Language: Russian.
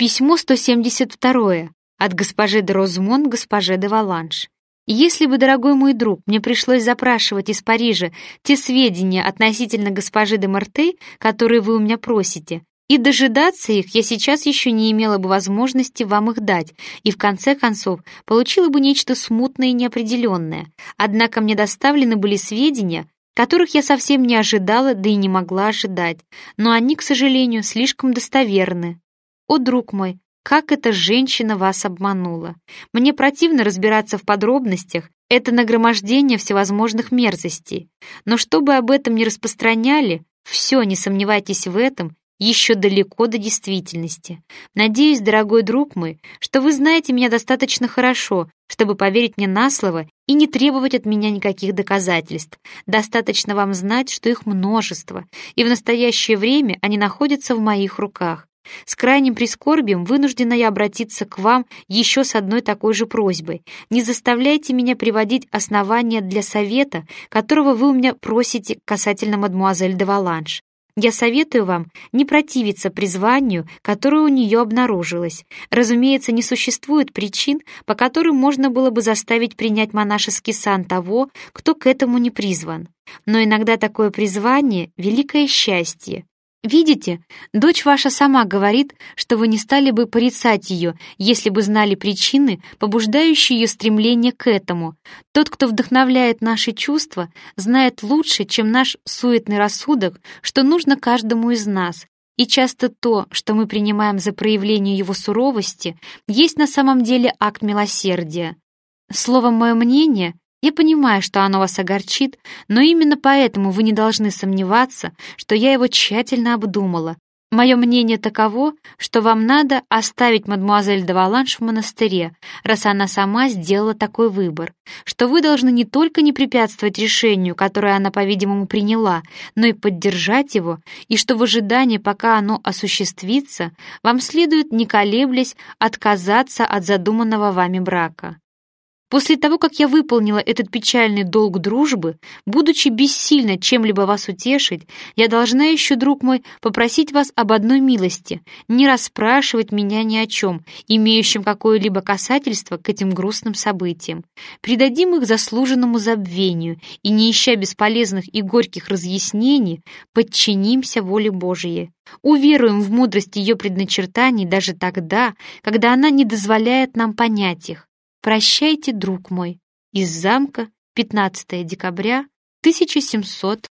Письмо 172 от госпожи де Розмон госпоже де Валанш. Если бы, дорогой мой друг, мне пришлось запрашивать из Парижа те сведения относительно госпожи де Мартей, которые вы у меня просите, и дожидаться их я сейчас еще не имела бы возможности вам их дать, и в конце концов получила бы нечто смутное и неопределенное. Однако мне доставлены были сведения, которых я совсем не ожидала, да и не могла ожидать, но они, к сожалению, слишком достоверны. О, друг мой, как эта женщина вас обманула. Мне противно разбираться в подробностях, это нагромождение всевозможных мерзостей. Но чтобы об этом не распространяли, все, не сомневайтесь в этом, еще далеко до действительности. Надеюсь, дорогой друг мой, что вы знаете меня достаточно хорошо, чтобы поверить мне на слово и не требовать от меня никаких доказательств. Достаточно вам знать, что их множество, и в настоящее время они находятся в моих руках. С крайним прискорбием вынуждена я обратиться к вам еще с одной такой же просьбой. Не заставляйте меня приводить основания для совета, которого вы у меня просите касательно мадмуазель де Валанш. Я советую вам не противиться призванию, которое у нее обнаружилось. Разумеется, не существует причин, по которым можно было бы заставить принять монашеский сан того, кто к этому не призван. Но иногда такое призвание — великое счастье. Видите, дочь ваша сама говорит, что вы не стали бы порицать ее, если бы знали причины, побуждающие ее стремление к этому. Тот, кто вдохновляет наши чувства, знает лучше, чем наш суетный рассудок, что нужно каждому из нас. И часто то, что мы принимаем за проявление его суровости, есть на самом деле акт милосердия. Словом, мое мнение, я понимаю, что оно вас огорчит, но именно поэтому вы не должны сомневаться, что я его тщательно обдумала. Мое мнение таково, что вам надо оставить мадмуазель де Валанш в монастыре, раз она сама сделала такой выбор, что вы должны не только не препятствовать решению, которое она, по-видимому, приняла, но и поддержать его, и что в ожидании, пока оно осуществится, вам следует, не колеблясь, отказаться от задуманного вами брака. После того, как я выполнила этот печальный долг дружбы, будучи бессильна чем-либо вас утешить, я должна еще, друг мой, попросить вас об одной милости, не расспрашивать меня ни о чем, имеющем какое-либо касательство к этим грустным событиям. Придадим их заслуженному забвению и, не ища бесполезных и горьких разъяснений, подчинимся воле Божией. Уверуем в мудрость ее предначертаний даже тогда, когда она не дозволяет нам понять их. Прощайте, друг мой. Из замка, 15 декабря 1700